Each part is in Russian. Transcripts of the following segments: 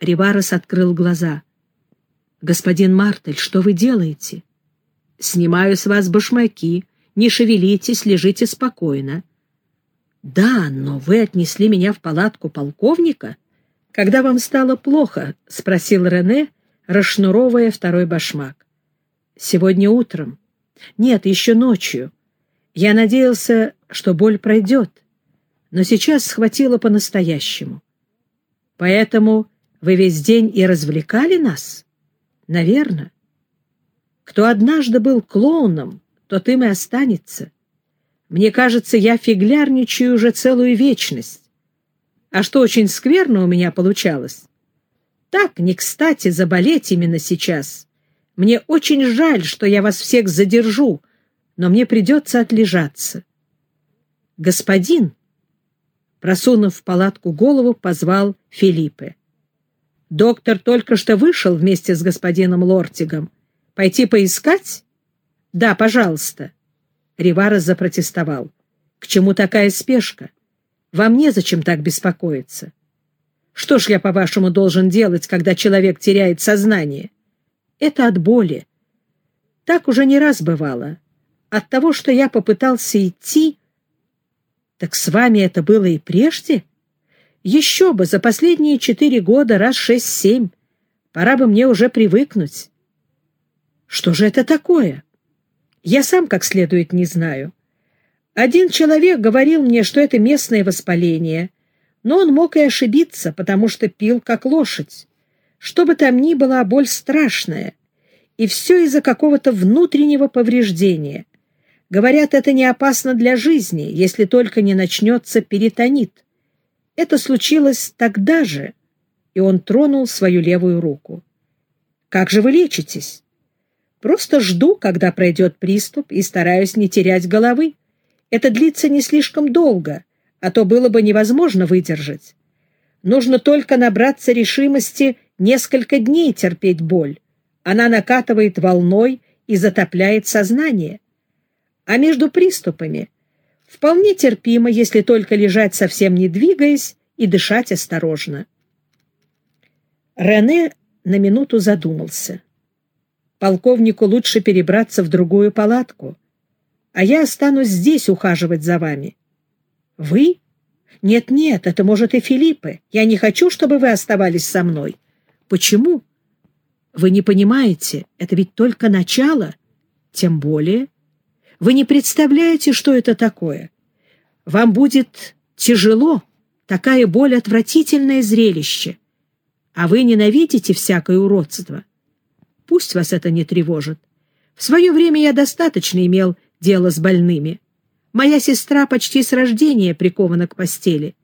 Риварес открыл глаза. «Господин Мартель, что вы делаете?» «Снимаю с вас башмаки. Не шевелитесь, лежите спокойно». «Да, но вы отнесли меня в палатку полковника?» «Когда вам стало плохо?» — спросил Рене, расшнуровывая второй башмак. «Сегодня утром. Нет, еще ночью. Я надеялся, что боль пройдет, но сейчас схватила по-настоящему. Поэтому вы весь день и развлекали нас? Наверно. Кто однажды был клоуном, тот им и останется. Мне кажется, я фиглярничаю уже целую вечность. А что очень скверно у меня получалось? Так, не кстати, заболеть именно сейчас. Мне очень жаль, что я вас всех задержу, но мне придется отлежаться. Господин, просунув в палатку голову, позвал Филиппе. Доктор только что вышел вместе с господином Лортигом. Пойти поискать? Да, пожалуйста. Ривара запротестовал. К чему такая спешка? Вам незачем так беспокоиться. Что ж я, по-вашему, должен делать, когда человек теряет сознание? Это от боли. Так уже не раз бывало. От того, что я попытался идти... Так с вами это было и прежде? Еще бы, за последние четыре года раз шесть-семь. Пора бы мне уже привыкнуть. Что же это такое? Я сам как следует не знаю. Один человек говорил мне, что это местное воспаление, но он мог и ошибиться, потому что пил как лошадь. Что бы там ни было, боль страшная. И все из-за какого-то внутреннего повреждения. Говорят, это не опасно для жизни, если только не начнется перитонит. Это случилось тогда же, и он тронул свою левую руку. «Как же вы лечитесь?» «Просто жду, когда пройдет приступ, и стараюсь не терять головы. Это длится не слишком долго, а то было бы невозможно выдержать. Нужно только набраться решимости несколько дней терпеть боль. Она накатывает волной и затопляет сознание. А между приступами Вполне терпимо, если только лежать совсем не двигаясь и дышать осторожно. Рене на минуту задумался. Полковнику лучше перебраться в другую палатку, а я останусь здесь ухаживать за вами. Вы? Нет-нет, это может и Филиппы. Я не хочу, чтобы вы оставались со мной. Почему? Вы не понимаете, это ведь только начало. Тем более... Вы не представляете, что это такое. Вам будет тяжело, такая боль — отвратительное зрелище. А вы ненавидите всякое уродство. Пусть вас это не тревожит. В свое время я достаточно имел дело с больными. Моя сестра почти с рождения прикована к постели.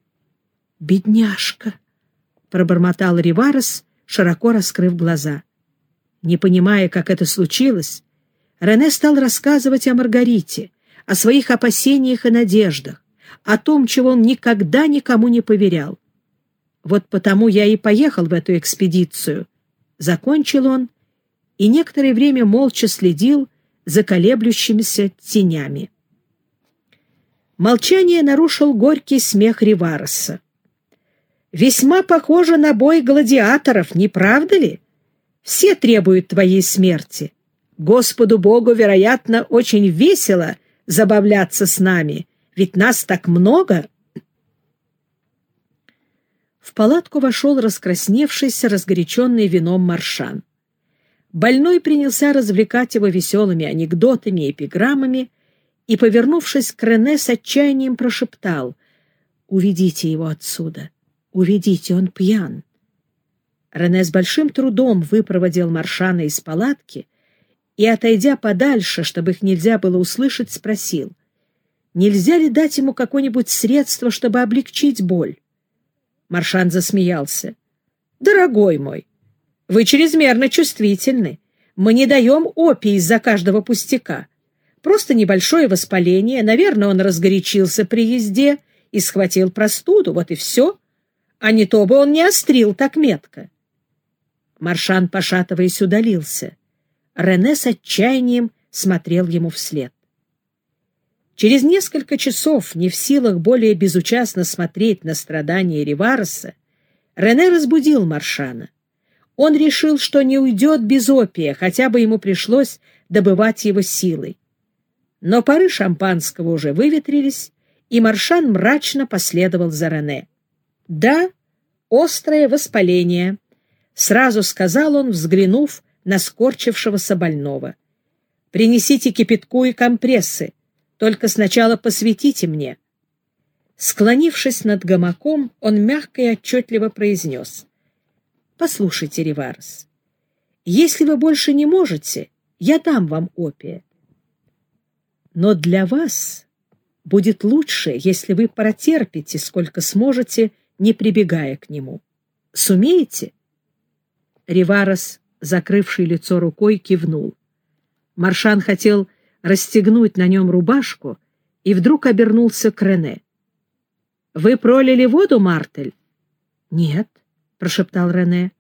«Бедняжка!» — пробормотал Риварес, широко раскрыв глаза. Не понимая, как это случилось, Рене стал рассказывать о Маргарите, о своих опасениях и надеждах, о том, чего он никогда никому не поверял. Вот потому я и поехал в эту экспедицию. Закончил он и некоторое время молча следил за колеблющимися тенями. Молчание нарушил горький смех Ривареса. «Весьма похоже на бой гладиаторов, не правда ли? Все требуют твоей смерти. Господу Богу, вероятно, очень весело забавляться с нами, ведь нас так много. В палатку вошел раскрасневшийся, разгоряченный вином маршан. Больной принялся развлекать его веселыми анекдотами и эпиграммами и, повернувшись к Рене, с отчаянием прошептал «Уведите его отсюда! Уведите, он пьян!» Рене с большим трудом выпроводил Маршана из палатки, и, отойдя подальше, чтобы их нельзя было услышать, спросил, нельзя ли дать ему какое-нибудь средство, чтобы облегчить боль. Маршан засмеялся. «Дорогой мой, вы чрезмерно чувствительны. Мы не даем опий из-за каждого пустяка. Просто небольшое воспаление, наверное, он разгорячился при езде и схватил простуду, вот и все. А не то бы он не острил так метко». Маршан, пошатываясь, удалился. Рене с отчаянием смотрел ему вслед. Через несколько часов, не в силах более безучастно смотреть на страдания Ривареса, Рене разбудил Маршана. Он решил, что не уйдет без опия, хотя бы ему пришлось добывать его силой. Но пары шампанского уже выветрились, и Маршан мрачно последовал за Рене. «Да, острое воспаление», — сразу сказал он, взглянув на скорчившегося больного. «Принесите кипятку и компрессы, только сначала посветите мне». Склонившись над гамаком, он мягко и отчетливо произнес. «Послушайте, Риварс, если вы больше не можете, я дам вам опия. Но для вас будет лучше, если вы протерпите, сколько сможете, не прибегая к нему. Сумеете?» Риварос, закрывший лицо рукой, кивнул. Маршан хотел расстегнуть на нем рубашку и вдруг обернулся к Рене. «Вы пролили воду, Мартель?» «Нет», — прошептал Рене.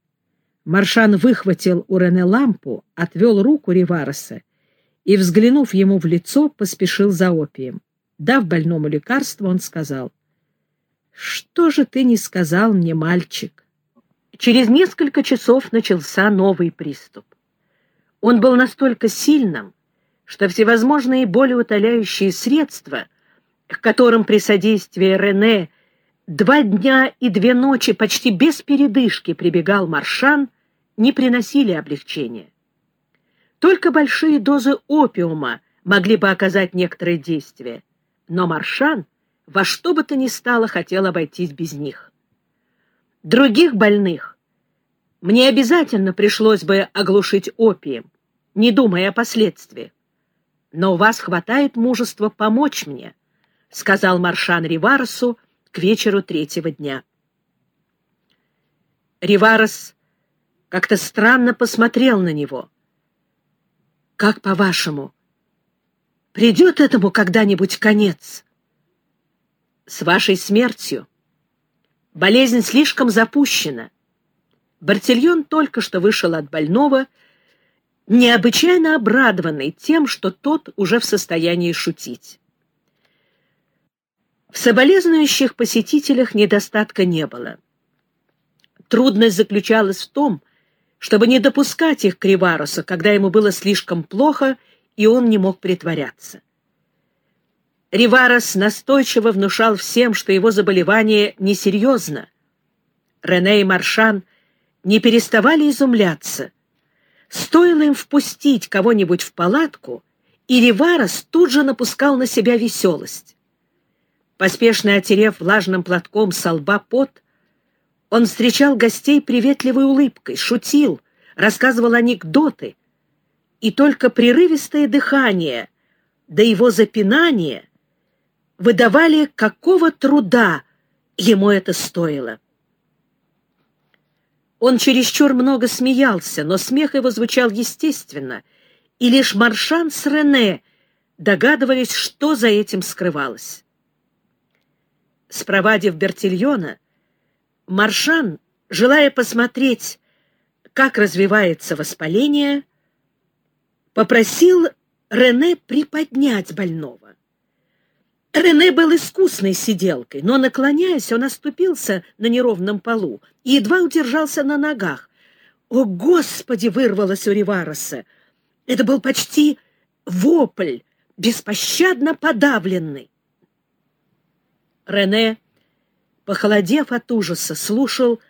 Маршан выхватил у Рене лампу, отвел руку Ривареса и, взглянув ему в лицо, поспешил за опием. Дав больному лекарство, он сказал, «Что же ты не сказал мне, мальчик?» Через несколько часов начался новый приступ. Он был настолько сильным, что всевозможные болеутоляющие средства — к которым при содействии Рене два дня и две ночи почти без передышки прибегал Маршан, не приносили облегчения. Только большие дозы опиума могли бы оказать некоторое действие, но Маршан во что бы то ни стало хотел обойтись без них. Других больных мне обязательно пришлось бы оглушить опием, не думая о последствиях. Но у вас хватает мужества помочь мне —— сказал Маршан Риваросу к вечеру третьего дня. Риварос как-то странно посмотрел на него. «Как по-вашему, придет этому когда-нибудь конец?» «С вашей смертью. Болезнь слишком запущена. Бартильон только что вышел от больного, необычайно обрадованный тем, что тот уже в состоянии шутить. В соболезнующих посетителях недостатка не было. Трудность заключалась в том, чтобы не допускать их к Риварусу, когда ему было слишком плохо, и он не мог притворяться. Риварос настойчиво внушал всем, что его заболевание несерьезно. Рене и Маршан не переставали изумляться. Стоило им впустить кого-нибудь в палатку, и Риварос тут же напускал на себя веселость. Поспешно отерев влажным платком со лба пот, он встречал гостей приветливой улыбкой, шутил, рассказывал анекдоты, и только прерывистое дыхание да его запинание выдавали, какого труда ему это стоило. Он чересчур много смеялся, но смех его звучал естественно, и лишь Маршан с Рене догадывались, что за этим скрывалось. Спровадив Бертильона, Маршан, желая посмотреть, как развивается воспаление, попросил Рене приподнять больного. Рене был искусной сиделкой, но, наклоняясь, он оступился на неровном полу и едва удержался на ногах. «О, Господи!» — вырвалось у Ривароса. Это был почти вопль, беспощадно подавленный. Рене, похолодев от ужаса, слушал,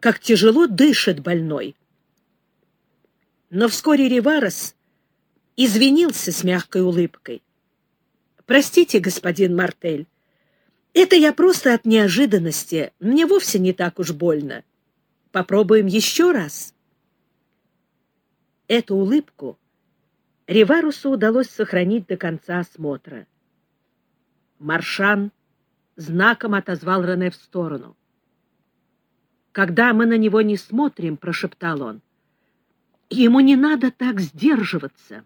как тяжело дышит больной. Но вскоре Риварес извинился с мягкой улыбкой. «Простите, господин Мартель, это я просто от неожиданности, мне вовсе не так уж больно. Попробуем еще раз». Эту улыбку Риварусу удалось сохранить до конца осмотра. Маршан знаком отозвал Рене в сторону. «Когда мы на него не смотрим», — прошептал он, — «ему не надо так сдерживаться».